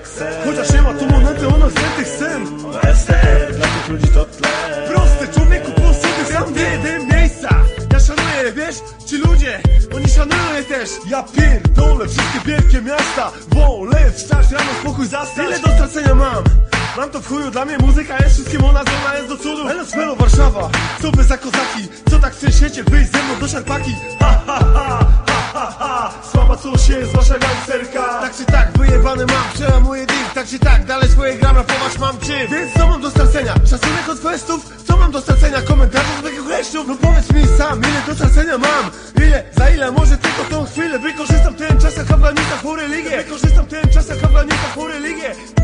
jak sen. Chociaż nie ma tu monety, ona świętych sen. No STR, dla tych ludzi to tle. Proste, człowieku, posłuchaj sam w jednym miejsca Ja szanuję, wiesz, ci ludzie, oni szanują je też. Ja pierdolę wszystkie wielkie miasta. Wolę wstać rano, spokój zastać Ile do stracenia mam? Mam to w chuju, dla mnie muzyka jest wszystkim ona zdolna jest do cudu. Elo Smelo Warszawa, co wy za kozaki? Co tak chcecie wyjść ze mną do szarpaki. Ha ha ha, wasza gangsterka Tak czy tak, wyjebany mam, przełamuję dick Tak czy tak, dalej swoje gram, rapować mam czym Więc co mam do stracenia? Szacunek od festów? Co mam do stracenia? Komentarzy z takich leszczów? No powiedz mi sam, ile do stracenia mam? Ile, za ile, może tylko tą chwilę Wykorzystam ten czas, jak w chory religię Wykorzystam ten czas, jak w chory religię